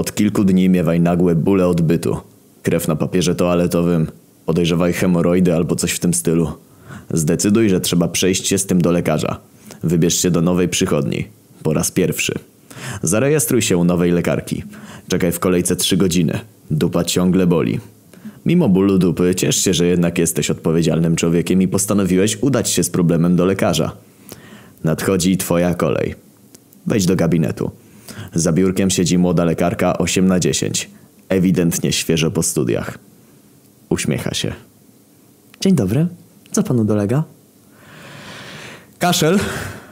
Od kilku dni miewaj nagłe bóle odbytu. Krew na papierze toaletowym. Podejrzewaj hemoroidy albo coś w tym stylu. Zdecyduj, że trzeba przejść się z tym do lekarza. Wybierz się do nowej przychodni. Po raz pierwszy. Zarejestruj się u nowej lekarki. Czekaj w kolejce trzy godziny. Dupa ciągle boli. Mimo bólu dupy, ciesz się, że jednak jesteś odpowiedzialnym człowiekiem i postanowiłeś udać się z problemem do lekarza. Nadchodzi twoja kolej. Wejdź do gabinetu. Za biurkiem siedzi młoda lekarka 8 na 10. Ewidentnie świeżo po studiach. Uśmiecha się. Dzień dobry. Co panu dolega? Kaszel?